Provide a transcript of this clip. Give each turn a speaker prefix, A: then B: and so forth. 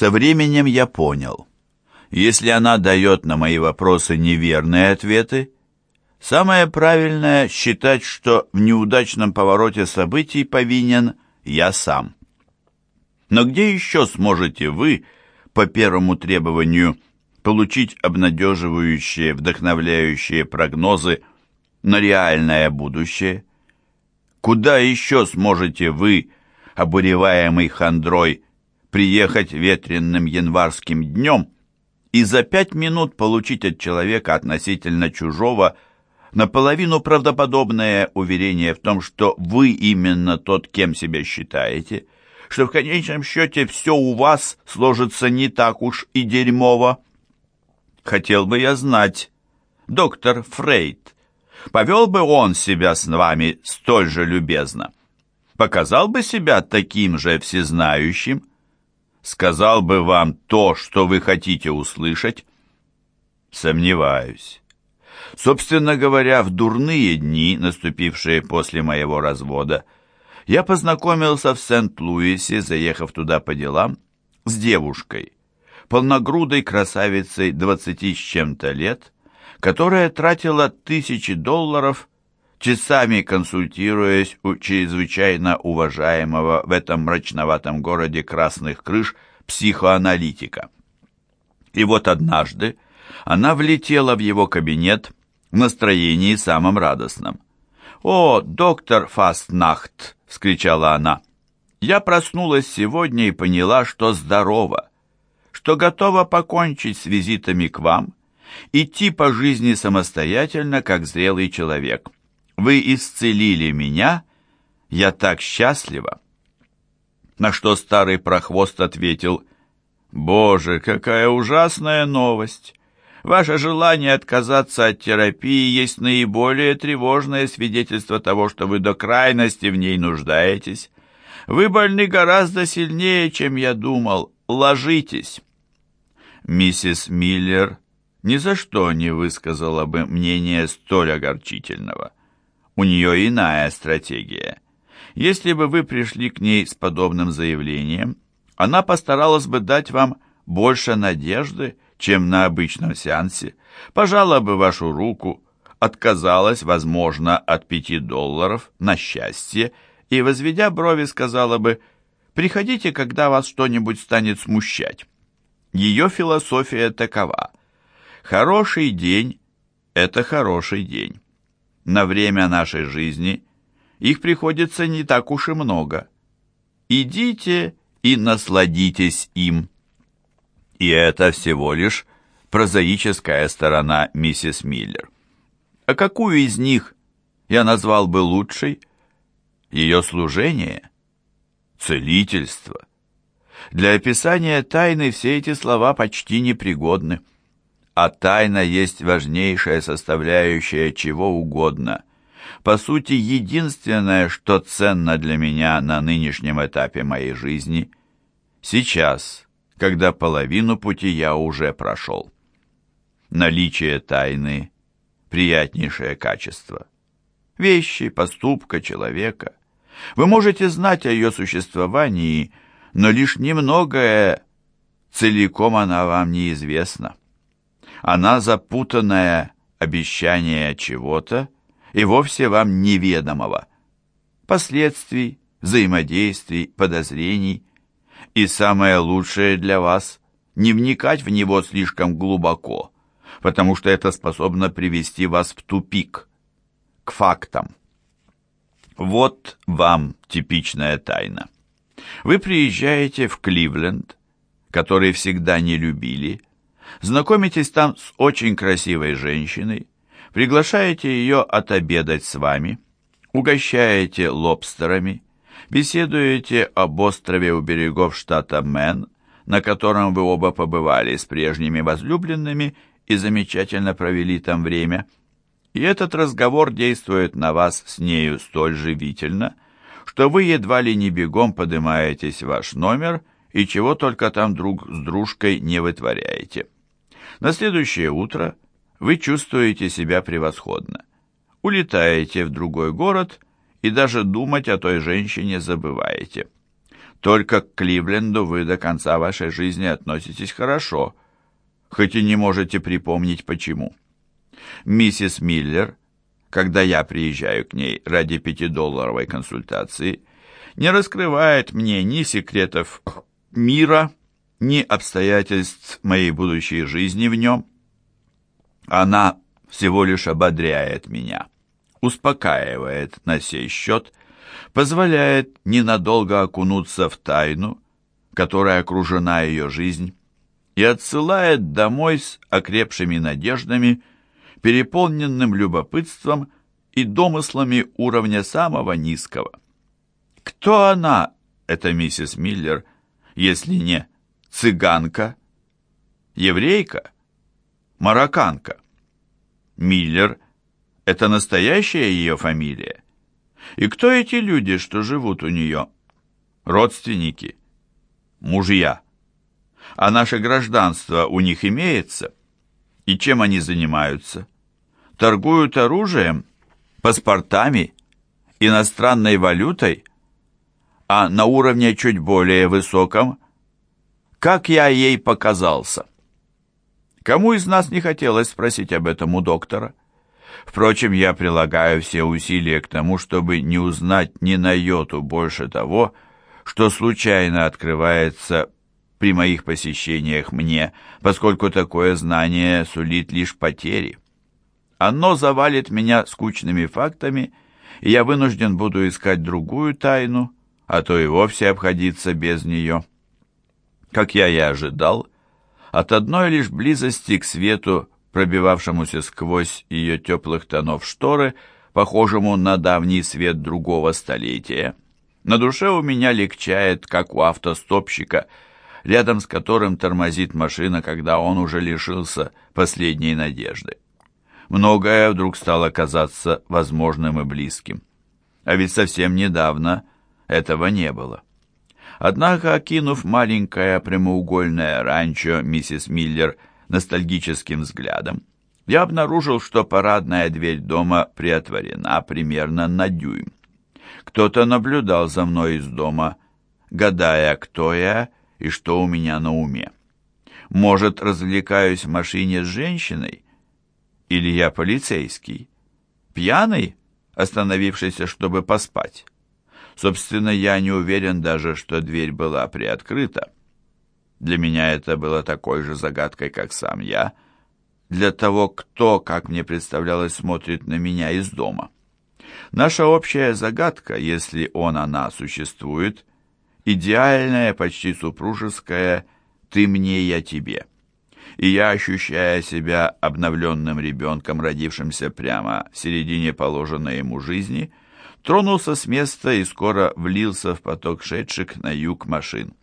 A: Со временем я понял, если она дает на мои вопросы неверные ответы, самое правильное считать, что в неудачном повороте событий повинен я сам. Но где еще сможете вы, по первому требованию, получить обнадеживающие, вдохновляющие прогнозы на реальное будущее? Куда еще сможете вы, обуреваемый хандрой, приехать ветренным январским днем и за пять минут получить от человека относительно чужого наполовину правдоподобное уверение в том, что вы именно тот, кем себя считаете, что в конечном счете все у вас сложится не так уж и дерьмово. Хотел бы я знать, доктор Фрейд, повел бы он себя с вами столь же любезно? Показал бы себя таким же всезнающим? Сказал бы вам то, что вы хотите услышать? Сомневаюсь. Собственно говоря, в дурные дни, наступившие после моего развода, я познакомился в Сент-Луисе, заехав туда по делам, с девушкой, полногрудой красавицей двадцати с чем-то лет, которая тратила тысячи долларов, часами консультируясь у чрезвычайно уважаемого в этом мрачноватом городе красных крыш психоаналитика. И вот однажды она влетела в его кабинет в настроении самым радостном. «О, доктор Фастнахт!» — вскричала она. «Я проснулась сегодня и поняла, что здорова, что готова покончить с визитами к вам идти по жизни самостоятельно, как зрелый человек. Вы исцелили меня, я так счастлива. На что старый прохвост ответил, «Боже, какая ужасная новость! Ваше желание отказаться от терапии есть наиболее тревожное свидетельство того, что вы до крайности в ней нуждаетесь. Вы больны гораздо сильнее, чем я думал. Ложитесь». Миссис Миллер ни за что не высказала бы мнение столь огорчительного. У нее иная стратегия. Если бы вы пришли к ней с подобным заявлением, она постаралась бы дать вам больше надежды, чем на обычном сеансе, пожала бы вашу руку, отказалась, возможно, от пяти долларов на счастье и, возведя брови, сказала бы «Приходите, когда вас что-нибудь станет смущать». Ее философия такова – Хороший день – это хороший день. На время нашей жизни их приходится не так уж и много. Идите и насладитесь им. И это всего лишь прозаическая сторона миссис Миллер. А какую из них я назвал бы лучшей? Ее служение, целительство. Для описания тайны все эти слова почти непригодны а тайна есть важнейшая составляющая чего угодно. По сути, единственное, что ценно для меня на нынешнем этапе моей жизни, сейчас, когда половину пути я уже прошел. Наличие тайны – приятнейшее качество. Вещи, поступка человека. Вы можете знать о ее существовании, но лишь немногое, целиком она вам неизвестна. Она запутанное обещание чего-то и вовсе вам неведомого. Последствий, взаимодействий, подозрений. И самое лучшее для вас – не вникать в него слишком глубоко, потому что это способно привести вас в тупик, к фактам. Вот вам типичная тайна. Вы приезжаете в Кливленд, который всегда не любили, Знакомитесь там с очень красивой женщиной, приглашаете ее отобедать с вами, угощаете лобстерами, беседуете об острове у берегов штата Мэн, на котором вы оба побывали с прежними возлюбленными и замечательно провели там время. И этот разговор действует на вас с нею столь живительно, что вы едва ли не бегом поднимаетесь в ваш номер и чего только там друг с дружкой не вытворяете. На следующее утро вы чувствуете себя превосходно. Улетаете в другой город и даже думать о той женщине забываете. Только к Кливленду вы до конца вашей жизни относитесь хорошо, хоть и не можете припомнить почему. Миссис Миллер, когда я приезжаю к ней ради пятидолларовой консультации, не раскрывает мне ни секретов мира, ни обстоятельств моей будущей жизни в нем. Она всего лишь ободряет меня, успокаивает на сей счет, позволяет ненадолго окунуться в тайну, которая окружена ее жизнь, и отсылает домой с окрепшими надеждами, переполненным любопытством и домыслами уровня самого низкого. Кто она, эта миссис Миллер, если не цыганка, еврейка, марокканка? Миллер – это настоящая ее фамилия. И кто эти люди, что живут у нее? Родственники, мужья. А наше гражданство у них имеется? И чем они занимаются? Торгуют оружием, паспортами, иностранной валютой? А на уровне чуть более высоком? Как я ей показался? Кому из нас не хотелось спросить об этом у доктора? Впрочем, я прилагаю все усилия к тому, чтобы не узнать ни на йоту больше того, что случайно открывается при моих посещениях мне, поскольку такое знание сулит лишь потери. Оно завалит меня скучными фактами, и я вынужден буду искать другую тайну, а то и вовсе обходиться без нее. Как я и ожидал, от одной лишь близости к свету пробивавшемуся сквозь ее теплых тонов шторы, похожему на давний свет другого столетия. На душе у меня легчает, как у автостопщика, рядом с которым тормозит машина, когда он уже лишился последней надежды. Многое вдруг стало казаться возможным и близким. А ведь совсем недавно этого не было. Однако, окинув маленькое прямоугольное ранчо, миссис Миллер – ностальгическим взглядом, я обнаружил, что парадная дверь дома приотворена примерно на дюйм. Кто-то наблюдал за мной из дома, гадая, кто я и что у меня на уме. Может, развлекаюсь в машине с женщиной? Или я полицейский? Пьяный, остановившийся, чтобы поспать? Собственно, я не уверен даже, что дверь была приоткрыта. Для меня это было такой же загадкой, как сам я. Для того, кто, как мне представлялось, смотрит на меня из дома. Наша общая загадка, если он, она существует, идеальная, почти супружеская «ты мне, я тебе». И я, ощущая себя обновленным ребенком, родившимся прямо в середине положенной ему жизни, тронулся с места и скоро влился в поток шедших на юг машин.